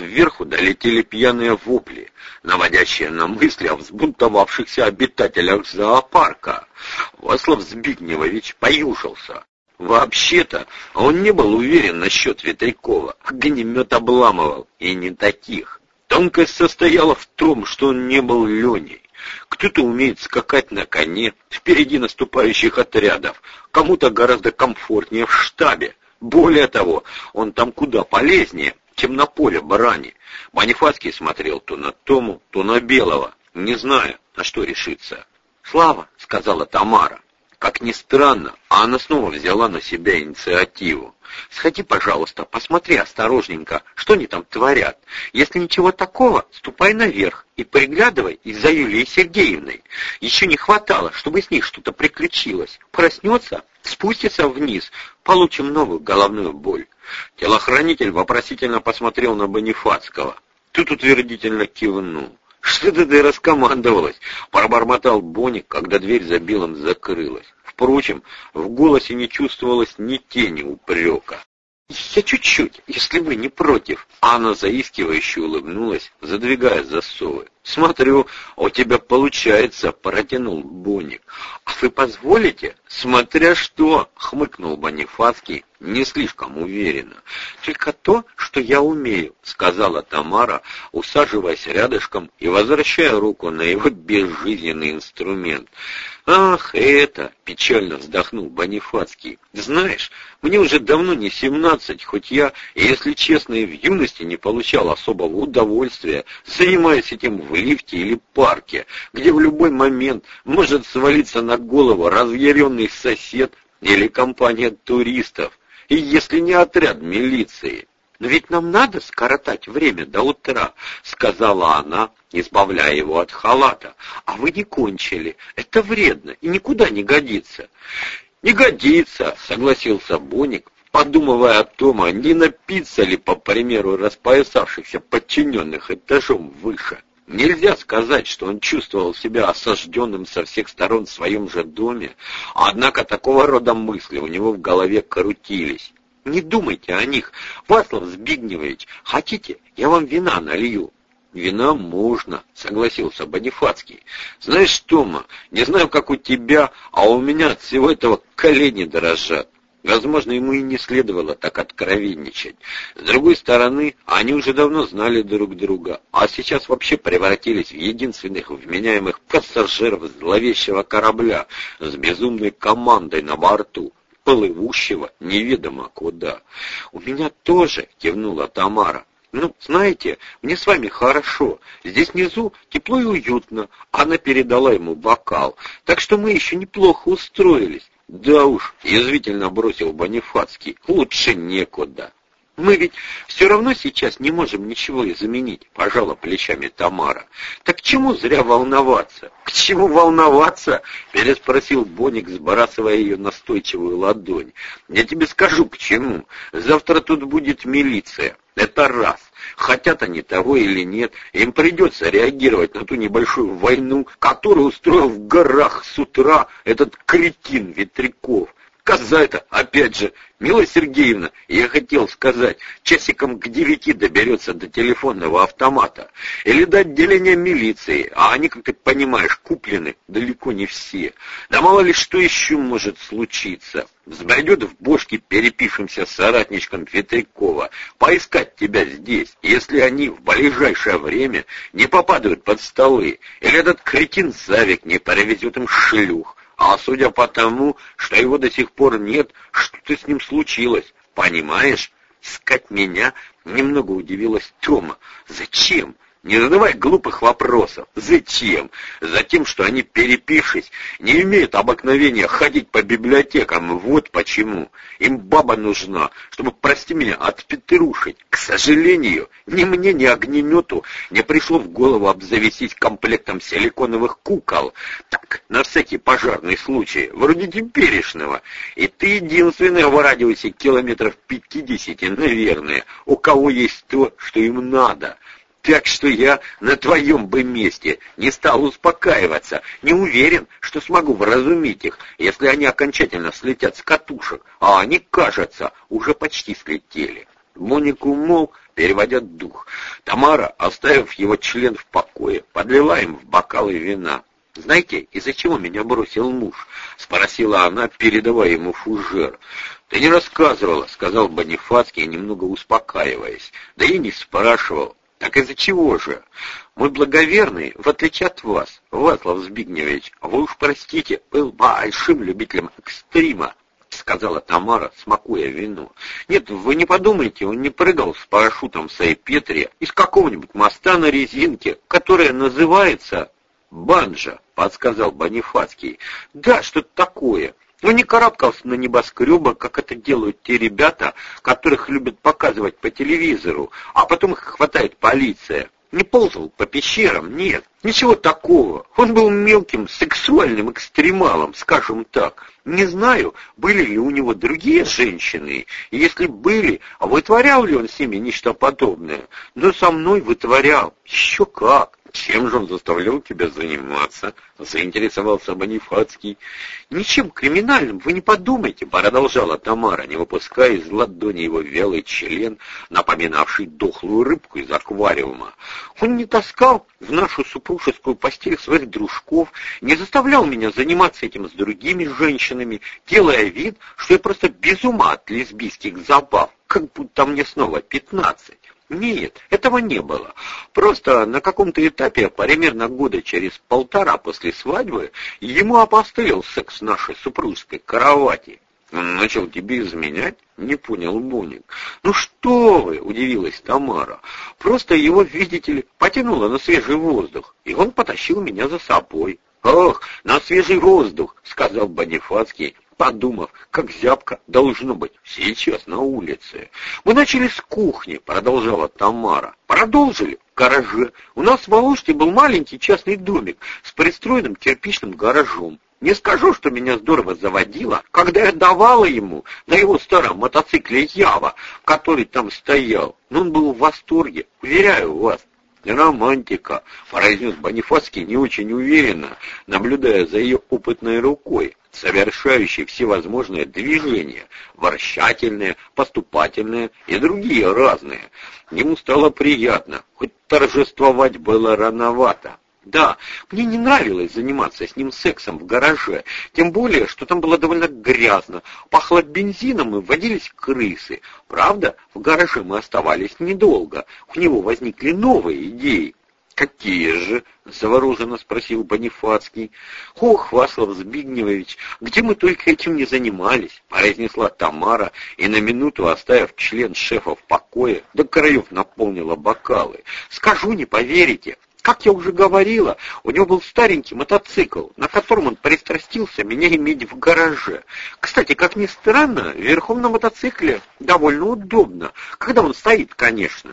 сверху долетели пьяные вопли, наводящие на мысли о взбунтовавшихся обитателях зоопарка. Васлав Збигневович поюшился. Вообще-то он не был уверен насчет Ветрякова, огнемет обламывал, и не таких. Тонкость состояла в том, что он не был Леней. Кто-то умеет скакать на коне впереди наступающих отрядов, кому-то гораздо комфортнее в штабе. Более того, он там куда полезнее, поле барани. Бонифацкий смотрел то на Тому, то на Белого, не зная, на что решиться. «Слава», — сказала Тамара. Как ни странно, а она снова взяла на себя инициативу. «Сходи, пожалуйста, посмотри осторожненько, что они там творят. Если ничего такого, ступай наверх и приглядывай из за Юлией Сергеевной. Еще не хватало, чтобы с ней что-то приключилось. Проснется, спустится вниз, получим новую головную боль». Телохранитель вопросительно посмотрел на Бонифацкого. Тут утвердительно кивнул. «Что-то ты раскомандовалась!» — пробормотал Боник, когда дверь за Биллом закрылась. Впрочем, в голосе не чувствовалось ни тени упрека. «Я чуть-чуть, если вы не против». Анна заискивающе улыбнулась, задвигая засовы. «Смотрю, у тебя получается», — протянул Боник. «А вы позволите?» «Смотря что», — хмыкнул Бонифацкий, не слишком уверенно. «Только то, что я умею», — сказала Тамара, усаживаясь рядышком и возвращая руку на его безжизненный инструмент. «Ах, это!» — печально вздохнул Бонифацкий. «Знаешь, мне уже давно не семнадцать, хоть я, если честно, и в юности не получал особого удовольствия, занимаясь этим в лифте или парке, где в любой момент может свалиться на голову разъяренный сосед или компания туристов, и если не отряд милиции. «Но ведь нам надо скоротать время до утра», — сказала она, избавляя его от халата. «А вы не кончили. Это вредно и никуда не годится». «Не годится», — согласился Боник, подумывая о том, а не напиться ли, по примеру распоясавшихся подчиненных этажом выше. Нельзя сказать, что он чувствовал себя осажденным со всех сторон в своем же доме, однако такого рода мысли у него в голове крутились. Не думайте о них. Васлав Збигневович, хотите, я вам вина налью? Вина можно, согласился Бонифацкий. Знаешь, Тома, не знаю, как у тебя, а у меня от всего этого колени дрожат. Возможно, ему и не следовало так откровенничать. С другой стороны, они уже давно знали друг друга, а сейчас вообще превратились в единственных вменяемых пассажиров зловещего корабля с безумной командой на борту плывущего неведомо куда. «У меня тоже», — кивнула Тамара. «Ну, знаете, мне с вами хорошо. Здесь внизу тепло и уютно». Она передала ему бокал. «Так что мы еще неплохо устроились». «Да уж», — язвительно бросил Бонифацкий, — «лучше некуда». Мы ведь все равно сейчас не можем ничего изменить, пожала плечами Тамара. Так чему зря волноваться? К чему волноваться? Переспросил Боник, сбрасывая ее настойчивую ладонь. Я тебе скажу, к чему. Завтра тут будет милиция. Это раз. Хотят они того или нет, им придется реагировать на ту небольшую войну, которую устроил в горах с утра этот кретин Ветряков. Коза это, опять же, Мила Сергеевна, я хотел сказать, часиком к девяти доберется до телефонного автомата или до отделения милиции, а они, как ты понимаешь, куплены далеко не все. Да мало ли что еще может случиться. Взбредет в бошке перепившимся соратничком Ветрякова поискать тебя здесь, если они в ближайшее время не попадают под столы, или этот кретин Савик не привезет им шлюх, а судя по тому, что его до сих пор нет, что-то с ним случилось. Понимаешь? Искать меня немного удивилась Тома. Зачем? Не задавай глупых вопросов. Зачем? Затем, что они, перепившись, не имеют обыкновения ходить по библиотекам. Вот почему. Им баба нужна, чтобы, прости меня, отпетрушить. К сожалению, ни мне, ни огнемету не пришло в голову обзавестись комплектом силиконовых кукол. Так, на всякий пожарный случай, вроде теперешнего. И ты единственный в радиусе километров пятидесяти, наверное, у кого есть то, что им надо. Так что я на твоем бы месте не стал успокаиваться, не уверен, что смогу вразумить их, если они окончательно слетят с катушек, а они, кажется, уже почти слетели. Моник умолк, переводя дух. Тамара, оставив его член в покое, подлила им в бокалы вина. «Знаете, из-за чего меня бросил муж?» — спросила она, передавая ему фужер. «Ты не рассказывала», — сказал Бонифацкий, немного успокаиваясь. «Да и не спрашивал. Так из-за чего же? Мой благоверный, в отличие от вас, Васлав Збигневич, вы уж простите, был большим любителем экстрима, сказала Тамара, смакуя вино. Нет, вы не подумайте, он не прыгал с парашютом в Сайпетре из какого-нибудь моста на резинке, которая называется банджа, подсказал Бонифацкий. Да, что-то такое. Но не карабкался на небоскреба, как это делают те ребята, которых любят показывать по телевизору, а потом их хватает полиция. Не ползал по пещерам, нет, ничего такого. Он был мелким сексуальным экстремалом, скажем так. Не знаю, были ли у него другие женщины, если были, а вытворял ли он с ними нечто подобное. Но со мной вытворял. Еще как. «Чем же он заставлял тебя заниматься?» — заинтересовался Бонифацкий. «Ничем криминальным, вы не подумайте», — продолжала Тамара, не выпуская из ладони его вялый член, напоминавший дохлую рыбку из аквариума. «Он не таскал в нашу супружескую постель своих дружков, не заставлял меня заниматься этим с другими женщинами, делая вид, что я просто без ума от лесбийских забав, как будто мне снова пятнадцать. Нет, этого не было. Просто на каком-то этапе, примерно года через полтора после свадьбы, ему опостылил секс нашей супружеской кровати. Он начал тебе изменять? Не понял Боник. Ну что вы, удивилась Тамара. Просто его, видите ли, потянуло на свежий воздух, и он потащил меня за собой. «Ох, на свежий воздух!» — сказал Бонифацкий, подумав, как зябко должно быть сейчас на улице. Мы начали с кухни, продолжала Тамара. Продолжили в гараже. У нас в Волоште был маленький частный домик с пристроенным кирпичным гаражом. Не скажу, что меня здорово заводило, когда я давала ему на его старом мотоцикле Ява, который там стоял. Но он был в восторге, уверяю вас. «Романтика», — произнес Бонифацкий не очень уверенно, наблюдая за ее опытной рукой, совершающей всевозможные движения, ворщательные, поступательные и другие разные. Ему стало приятно, хоть торжествовать было рановато. Да, мне не нравилось заниматься с ним сексом в гараже, тем более, что там было довольно грязно, пахло бензином и водились крысы. Правда, в гараже мы оставались недолго, у него возникли новые идеи. «Какие же?» — завороженно спросил Бонифацкий. «Ох, Васлав Збигневович, где мы только этим не занимались?» — произнесла Тамара и на минуту, оставив член шефа в покое, до краев наполнила бокалы. «Скажу, не поверите, как я уже говорила, у него был старенький мотоцикл, на котором он пристрастился меня иметь в гараже. Кстати, как ни странно, верхом на мотоцикле довольно удобно, когда он стоит, конечно.